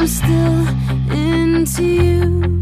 I'm still into you.